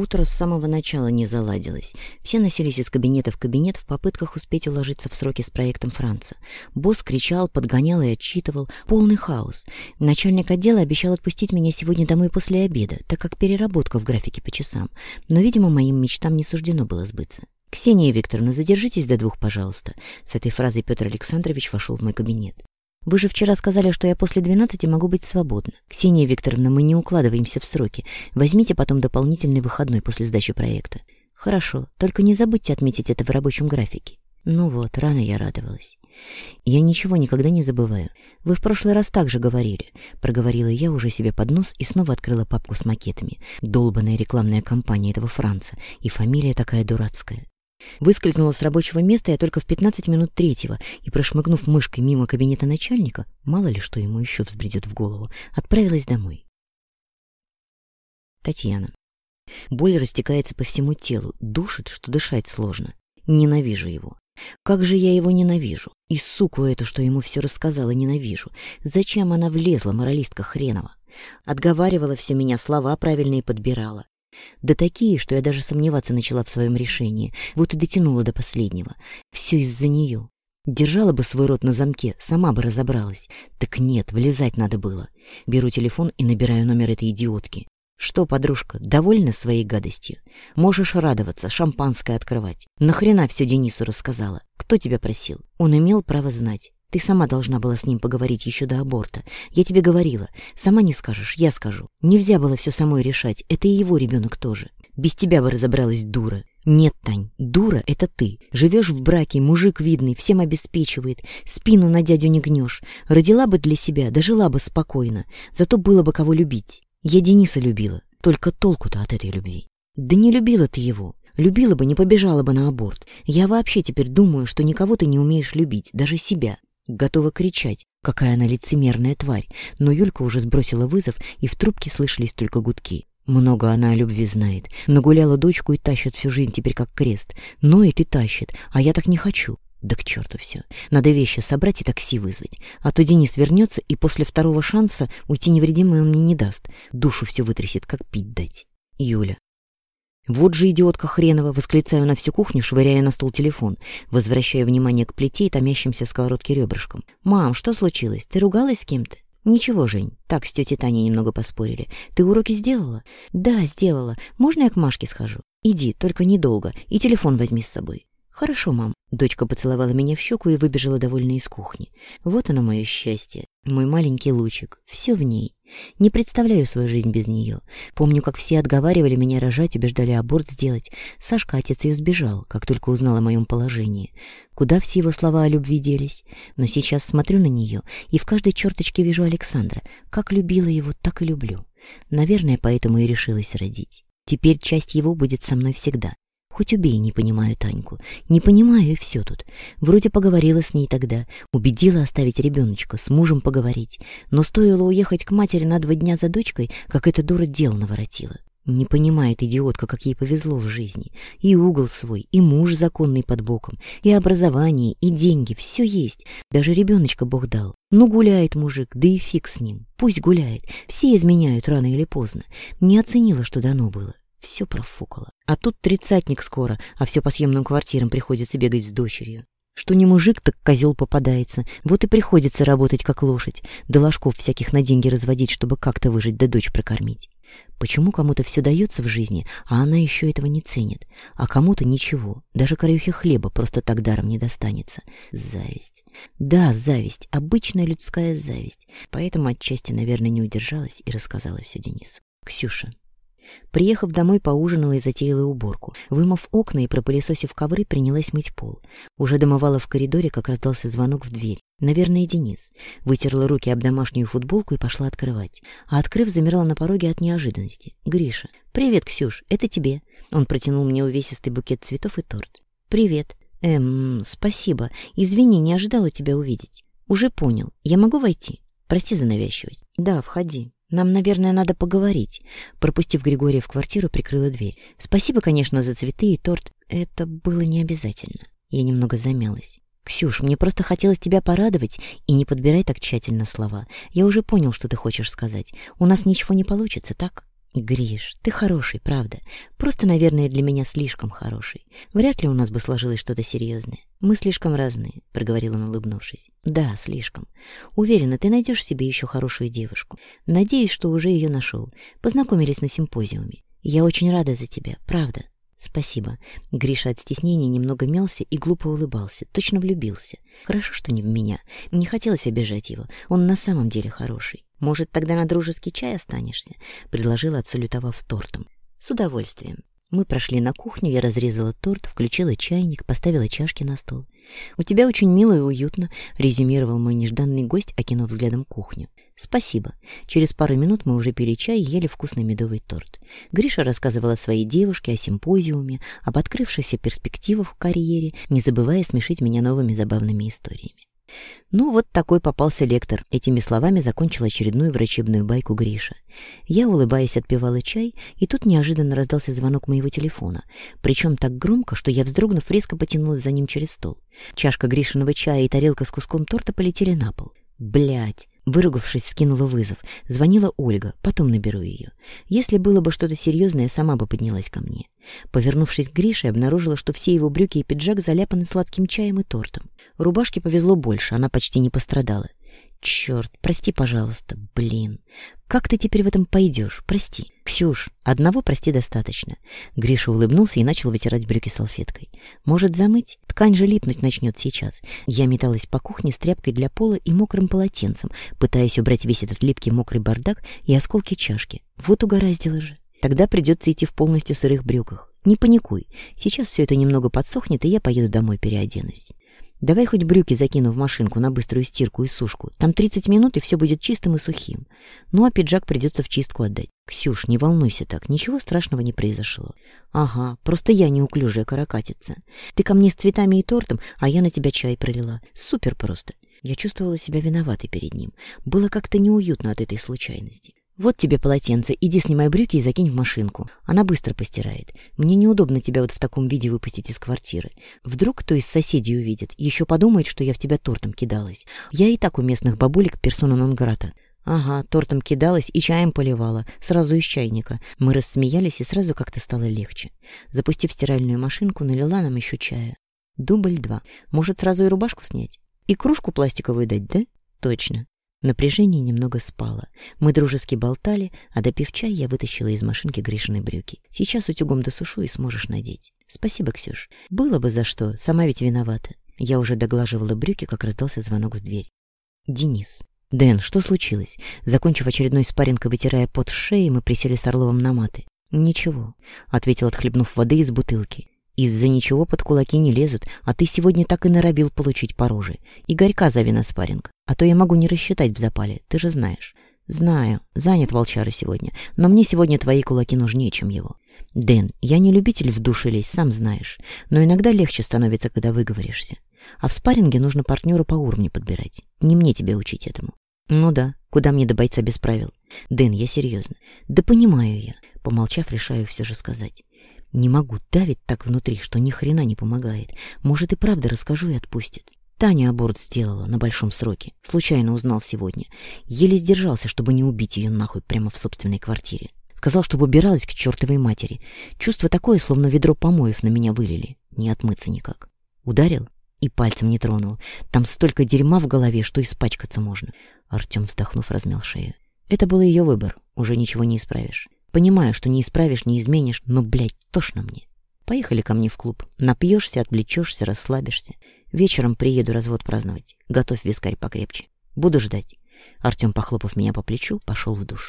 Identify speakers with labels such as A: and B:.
A: Утро с самого начала не заладилось. Все носились из кабинета в кабинет в попытках успеть уложиться в сроки с проектом Франца. Босс кричал, подгонял и отчитывал. Полный хаос. Начальник отдела обещал отпустить меня сегодня домой после обеда, так как переработка в графике по часам. Но, видимо, моим мечтам не суждено было сбыться. «Ксения Викторовна, задержитесь до двух, пожалуйста». С этой фразой Петр Александрович вошел в мой кабинет. Вы же вчера сказали, что я после двенадцати могу быть свободна. Ксения Викторовна, мы не укладываемся в сроки. Возьмите потом дополнительный выходной после сдачи проекта. Хорошо, только не забудьте отметить это в рабочем графике. Ну вот, рано я радовалась. Я ничего никогда не забываю. Вы в прошлый раз так же говорили, проговорила я уже себе под нос и снова открыла папку с макетами. Долбанная рекламная кампания этого Франца, и фамилия такая дурацкая. Выскользнула с рабочего места я только в 15 минут третьего и, прошмыгнув мышкой мимо кабинета начальника, мало ли что ему еще взбредет в голову, отправилась домой. Татьяна. Боль растекается по всему телу, душит, что дышать сложно. Ненавижу его. Как же я его ненавижу. И суку эту, что ему все рассказала, ненавижу. Зачем она влезла, моралистка хренова? Отговаривала все меня, слова правильные подбирала. Да такие, что я даже сомневаться начала в своем решении, вот и дотянула до последнего. Все из-за нее. Держала бы свой рот на замке, сама бы разобралась. Так нет, влезать надо было. Беру телефон и набираю номер этой идиотки. Что, подружка, довольна своей гадостью? Можешь радоваться, шампанское открывать. Нахрена все Денису рассказала? Кто тебя просил? Он имел право знать. Ты сама должна была с ним поговорить еще до аборта. Я тебе говорила. Сама не скажешь, я скажу. Нельзя было все самой решать. Это и его ребенок тоже. Без тебя бы разобралась дура. Нет, Тань, дура — это ты. Живешь в браке, мужик видный, всем обеспечивает, спину на дядю не гнешь. Родила бы для себя, дожила бы спокойно. Зато было бы кого любить. Я Дениса любила. Только толку-то от этой любви. Да не любила ты его. Любила бы, не побежала бы на аборт. Я вообще теперь думаю, что никого ты не умеешь любить, даже себя. Готова кричать, какая она лицемерная тварь, но Юлька уже сбросила вызов, и в трубке слышались только гудки. Много она о любви знает. Нагуляла дочку и тащит всю жизнь теперь как крест. Но и тащит, а я так не хочу. Да к черту все. Надо вещи собрать и такси вызвать. А то Денис вернется и после второго шанса уйти невредимый он мне не даст. Душу все вытрясет, как пить дать. Юля, «Вот же идиотка хренова!» — восклицаю на всю кухню, швыряя на стол телефон, возвращая внимание к плите и томящимся в сковородке ребрышкам. «Мам, что случилось? Ты ругалась с кем-то?» «Ничего, Жень, так с тетей Таней немного поспорили. Ты уроки сделала?» «Да, сделала. Можно я к Машке схожу?» «Иди, только недолго, и телефон возьми с собой». «Хорошо, мам». Дочка поцеловала меня в щеку и выбежала довольно из кухни. Вот оно мое счастье, мой маленький лучик, все в ней. Не представляю свою жизнь без нее. Помню, как все отговаривали меня рожать, убеждали аборт сделать. Сашка, отец ее сбежал, как только узнал о моем положении. Куда все его слова о любви делись? Но сейчас смотрю на нее и в каждой черточке вижу Александра. Как любила его, так и люблю. Наверное, поэтому и решилась родить. Теперь часть его будет со мной всегда. Хоть убей, не понимаю Таньку. Не понимаю, и все тут. Вроде поговорила с ней тогда, убедила оставить ребеночка, с мужем поговорить. Но стоило уехать к матери на два дня за дочкой, как эта дура дел наворотила. Не понимает идиотка, как ей повезло в жизни. И угол свой, и муж законный под боком, и образование, и деньги, все есть. Даже ребеночка Бог дал. Ну гуляет мужик, да и фиг с ним. Пусть гуляет, все изменяют рано или поздно. Не оценила, что дано было. Все профукало. А тут тридцатник скоро, а все по съемным квартирам приходится бегать с дочерью. Что не мужик, так козел попадается. Вот и приходится работать как лошадь, да ложков всяких на деньги разводить, чтобы как-то выжить да дочь прокормить. Почему кому-то все дается в жизни, а она еще этого не ценит, а кому-то ничего, даже краюхи хлеба просто так даром не достанется. Зависть. Да, зависть, обычная людская зависть. Поэтому отчасти, наверное, не удержалась и рассказала все Денису. Ксюша, Приехав домой, поужинала и затеяла уборку. Вымыв окна и пропылесосив ковры, принялась мыть пол. Уже домывала в коридоре, как раздался звонок в дверь. Наверное, Денис. Вытерла руки об домашнюю футболку и пошла открывать. А открыв, замерла на пороге от неожиданности. «Гриша». «Привет, Ксюш, это тебе». Он протянул мне увесистый букет цветов и торт. «Привет». «Эм, спасибо. Извини, не ожидала тебя увидеть». «Уже понял. Я могу войти?» «Прости за навязчивость». «Да, входи». Нам, наверное, надо поговорить. Пропустив Григория в квартиру, прикрыла дверь. Спасибо, конечно, за цветы и торт. Это было не обязательно. Я немного замялась. «Ксюш, мне просто хотелось тебя порадовать, и не подбирай так тщательно слова. Я уже понял, что ты хочешь сказать. У нас ничего не получится, так?» «Гриш, ты хороший, правда. Просто, наверное, для меня слишком хороший. Вряд ли у нас бы сложилось что-то серьезное. Мы слишком разные», — проговорил он, улыбнувшись. «Да, слишком. Уверена, ты найдешь себе еще хорошую девушку. Надеюсь, что уже ее нашел. Познакомились на симпозиуме. Я очень рада за тебя, правда». «Спасибо». Гриша от стеснения немного мялся и глупо улыбался, точно влюбился. «Хорошо, что не в меня. Не хотелось обижать его. Он на самом деле хороший». Может, тогда на дружеский чай останешься?» — предложила, отсалютовав тортом. «С удовольствием». Мы прошли на кухню, я разрезала торт, включила чайник, поставила чашки на стол. «У тебя очень мило и уютно», — резюмировал мой нежданный гость, окинув взглядом кухню. «Спасибо. Через пару минут мы уже пили чай и ели вкусный медовый торт. Гриша рассказывала своей девушке о симпозиуме, об открывшихся перспективах в карьере, не забывая смешить меня новыми забавными историями. Ну, вот такой попался лектор. Этими словами закончил очередную врачебную байку Гриша. Я, улыбаясь, отпивала чай, и тут неожиданно раздался звонок моего телефона. Причем так громко, что я, вздрогнув, резко потянулась за ним через стол. Чашка Гришиного чая и тарелка с куском торта полетели на пол. Блять! Выругавшись, скинула вызов. Звонила Ольга, потом наберу ее. Если было бы что-то серьезное, сама бы поднялась ко мне. Повернувшись к Грише, обнаружила, что все его брюки и пиджак заляпаны сладким чаем и тортом. Рубашке повезло больше, она почти не пострадала. Черт, прости, пожалуйста, блин. Как ты теперь в этом пойдешь? Прости. Ксюш, одного прости достаточно. Гриша улыбнулся и начал вытирать брюки салфеткой. Может, замыть? Ткань же липнуть начнет сейчас. Я металась по кухне с тряпкой для пола и мокрым полотенцем, пытаясь убрать весь этот липкий мокрый бардак и осколки чашки. Вот угораздило же. Тогда придется идти в полностью сырых брюках. Не паникуй. Сейчас все это немного подсохнет, и я поеду домой переоденусь. Давай хоть брюки закину в машинку на быструю стирку и сушку. Там 30 минут, и все будет чистым и сухим. Ну, а пиджак придется в чистку отдать. Ксюш, не волнуйся так, ничего страшного не произошло. Ага, просто я неуклюжая каракатица. Ты ко мне с цветами и тортом, а я на тебя чай пролила. Супер просто. Я чувствовала себя виноватой перед ним. Было как-то неуютно от этой случайности. «Вот тебе полотенце, иди снимай брюки и закинь в машинку. Она быстро постирает. Мне неудобно тебя вот в таком виде выпустить из квартиры. Вдруг кто из соседей увидит, еще подумает, что я в тебя тортом кидалась. Я и так у местных бабулек персона нон-грата». «Ага, тортом кидалась и чаем поливала, сразу из чайника». Мы рассмеялись, и сразу как-то стало легче. Запустив стиральную машинку, налила нам еще чая. Дубль два. Может, сразу и рубашку снять? И кружку пластиковую дать, да? Точно. Напряжение немного спало. Мы дружески болтали, а допив чай, я вытащила из машинки грешные брюки. Сейчас утюгом досушу и сможешь надеть. Спасибо, Ксюш. Было бы за что, сама ведь виновата. Я уже доглаживала брюки, как раздался звонок в дверь. Денис. «Дэн, что случилось?» Закончив очередной спарринг и вытирая пот с шеи, мы присели с Орловым на маты. «Ничего», — ответил, отхлебнув воды из бутылки. Из-за ничего под кулаки не лезут, а ты сегодня так и норовил получить по роже. И горька зови на спарринг, а то я могу не рассчитать в запале, ты же знаешь. Знаю, занят волчара сегодня, но мне сегодня твои кулаки нужнее, чем его. Дэн, я не любитель в душе лезть, сам знаешь, но иногда легче становится, когда выговоришься. А в спарринге нужно партнера по уровню подбирать. Не мне тебя учить этому. Ну да, куда мне до бойца без правил? Дэн, я серьезно. Да понимаю я. Помолчав, решаю все же сказать. Не могу, давить так внутри, что ни хрена не помогает. Может, и правда расскажу и отпустит. Таня аборт сделала на большом сроке. Случайно узнал сегодня. Еле сдержался, чтобы не убить ее нахуй прямо в собственной квартире. Сказал, чтобы убиралась к чертовой матери. Чувство такое, словно ведро помоев на меня вылили. Не отмыться никак. Ударил и пальцем не тронул. Там столько дерьма в голове, что испачкаться можно. Артем, вздохнув, размял шею. Это был ее выбор. Уже ничего не исправишь. Понимаю, что не исправишь, не изменишь, но, блядь, тошно мне. Поехали ко мне в клуб. Напьешься, отвлечешься, расслабишься. Вечером приеду развод праздновать. Готовь вискарь покрепче. Буду ждать. Артем, похлопав меня по плечу, пошел в душ.